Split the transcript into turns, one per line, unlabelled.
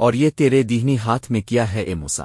اور یہ تیرے دہنی ہاتھ میں کیا ہے اے موسا